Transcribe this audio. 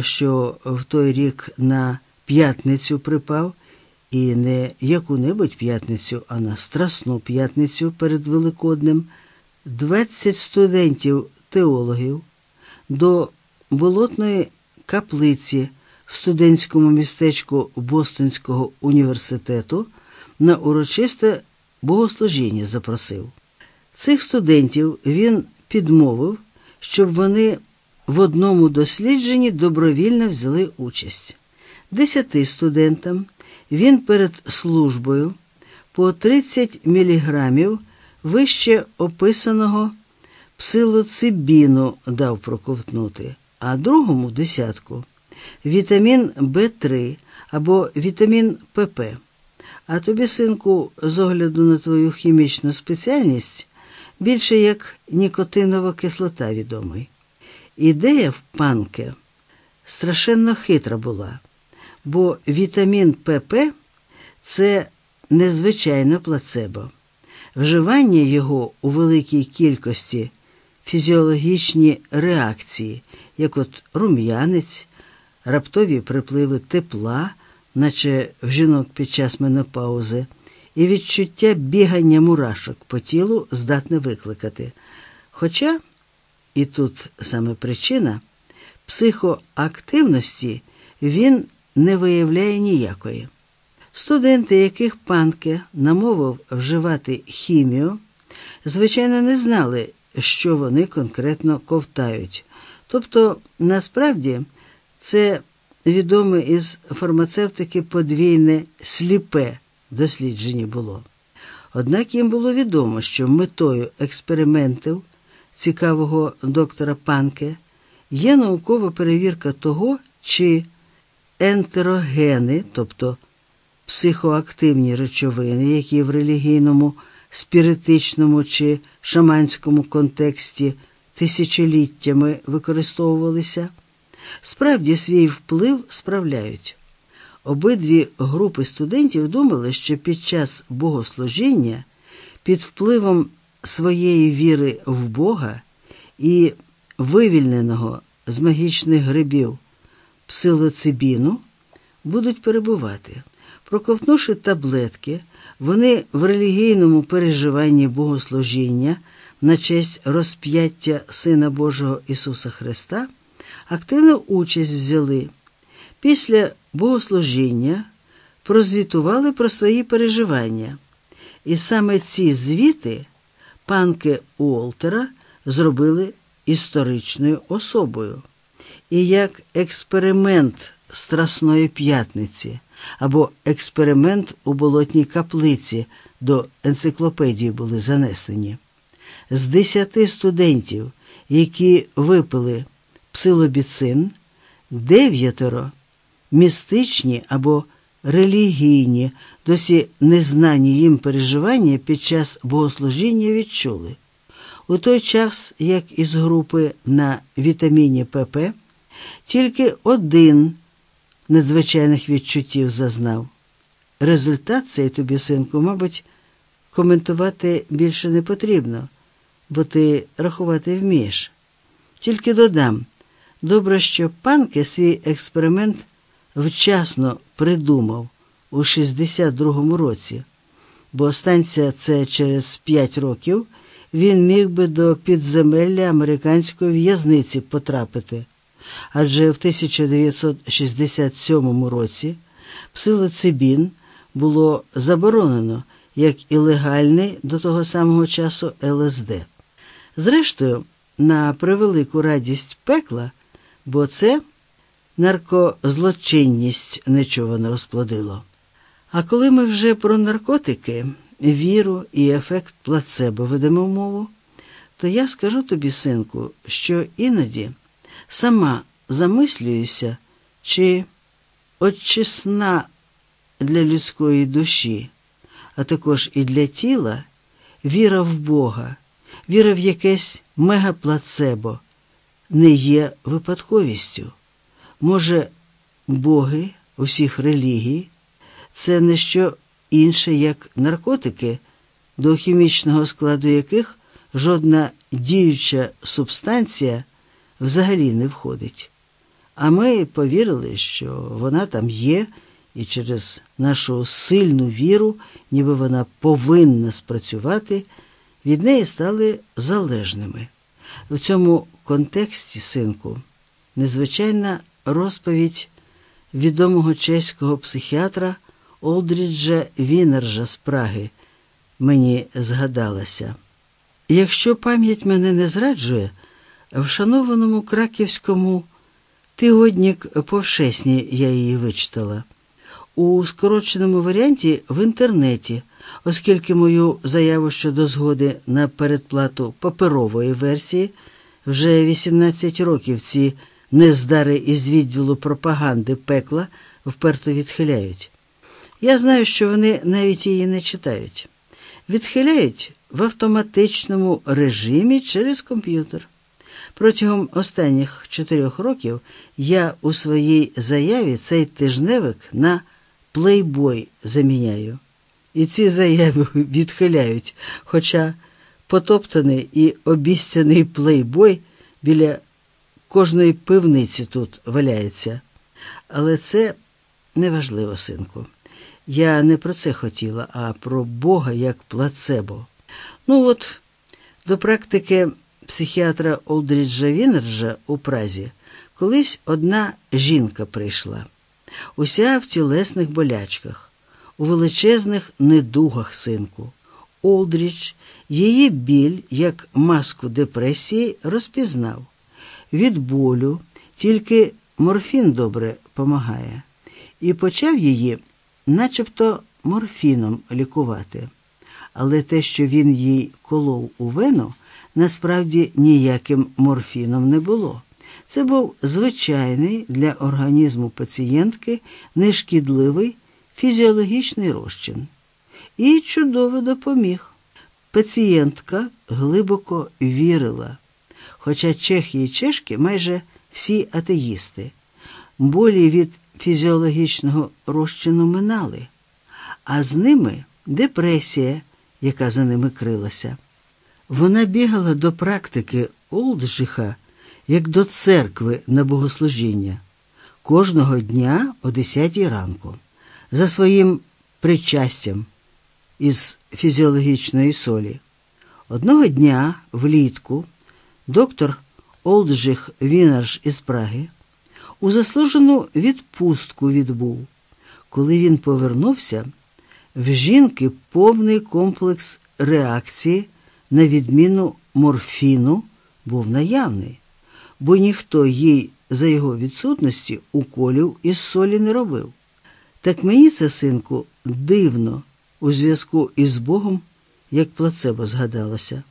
що в той рік на п'ятницю припав, і не яку-небудь п'ятницю, а на Страсну п'ятницю перед Великоднем, 20 студентів-теологів до болотної каплиці в студентському містечку Бостонського університету на урочисте богослужіння запросив. Цих студентів він підмовив, щоб вони в одному дослідженні добровільно взяли участь. Десяти студентам він перед службою по 30 міліграмів вище описаного псилоцибіну дав проковтнути, а другому десятку вітамін В3 або вітамін ПП. А тобі, синку, з огляду на твою хімічну спеціальність, більше як нікотинова кислота відомий. Ідея в панке страшенно хитра була, бо вітамін ПП це незвичайне плацебо. Вживання його у великій кількості фізіологічні реакції, як от рум'янець, раптові припливи тепла, наче в жінок під час менопаузи, і відчуття бігання мурашок по тілу здатне викликати. Хоча, і тут саме причина, психоактивності він не виявляє ніякої. Студенти, яких панке намовив вживати хімію, звичайно, не знали, що вони конкретно ковтають. Тобто, насправді, це відоме із фармацевтики подвійне сліпе дослідження було. Однак їм було відомо, що метою експериментів цікавого доктора Панке є наукова перевірка того, чи ентерогени, тобто психоактивні речовини, які в релігійному, спіритичному чи шаманському контексті тисячоліттями використовувалися, справді свій вплив справляють. Обидві групи студентів думали, що під час богослужіння під впливом своєї віри в Бога і вивільненого з магічних грибів псилоцибіну будуть перебувати. Проковтнувши таблетки, вони в релігійному переживанні богослужіння на честь розп'яття Сина Божого Ісуса Христа активну участь взяли. Після богослужіння прозвітували про свої переживання. І саме ці звіти панки Уолтера зробили історичною особою. І як експеримент Страсної п'ятниці або експеримент у болотній каплиці до енциклопедії були занесені. З десяти студентів, які випили псилобіцин, дев'ятеро містичні або релігійні, досі незнані їм переживання під час богослужіння відчули. У той час, як із групи на вітаміні ПП, тільки один надзвичайних відчуттів зазнав. Результат цей тобі, синку, мабуть, коментувати більше не потрібно, бо ти рахувати вмієш. Тільки додам добре, що панке свій експеримент вчасно придумав у 62-му році, бо станція це через 5 років він міг би до підземелля американської в'язниці потрапити. Адже в 1967 році псилоцибін було заборонено як і легальний до того самого часу ЛСД. Зрештою, на превелику радість пекла, бо це наркозлочинність нечувано розплодило. А коли ми вже про наркотики, віру і ефект плацебо ведемо мову, то я скажу тобі, синку, що іноді сама замислююся, чи очисна для людської душі, а також і для тіла віра в Бога, віра в якесь мегаплацебо не є випадковістю. Може, боги усіх релігій це не що інше, як наркотики, до хімічного складу яких жодна діюча субстанція взагалі не входить. А ми повірили, що вона там є, і через нашу сильну віру, ніби вона повинна спрацювати, від неї стали залежними. В цьому контексті, синку, незвичайна розповідь відомого чеського психіатра Олдріджа Вінержа з Праги мені згадалася. Якщо пам'ять мене не зраджує, в шанованому краківському тигоднік повшесні я її вичитала. У скороченому варіанті в інтернеті, оскільки мою заяву щодо згоди на передплату паперової версії вже 18 років ці нездари із відділу пропаганди пекла вперто відхиляють. Я знаю, що вони навіть її не читають. Відхиляють в автоматичному режимі через комп'ютер. Протягом останніх чотирьох років я у своїй заяві цей тижневик на плейбой заміняю. І ці заяви відхиляють, хоча потоптаний і обіцяний плейбой біля кожної пивниці тут валяється. Але це неважливо, синку. Я не про це хотіла, а про Бога як плацебо. Ну от, до практики психіатра Олдріджа Вінерджа у Празі колись одна жінка прийшла, уся в тілесних болячках, у величезних недугах синку. Олдрідж її біль як маску депресії розпізнав. Від болю тільки морфін добре помагає, і почав її начебто морфіном лікувати. Але те, що він їй колов у вену, насправді ніяким морфіном не було. Це був звичайний для організму пацієнтки нешкідливий фізіологічний розчин. І чудово допоміг. Пацієнтка глибоко вірила, хоча чехи і чешки майже всі атеїсти, болі від фізіологічного розчину минали, а з ними депресія, яка за ними крилася. Вона бігала до практики Олджиха, як до церкви на богослужіння, кожного дня о 10 ранку, за своїм причастям із фізіологічної солі. Одного дня влітку доктор Олджих Вінарш із Праги у заслужену відпустку відбув. Коли він повернувся, в жінки повний комплекс реакції на відміну морфіну був наявний, бо ніхто їй за його відсутності уколів із солі не робив. Так мені це, синку, дивно у зв'язку із Богом, як плацебо згадалося.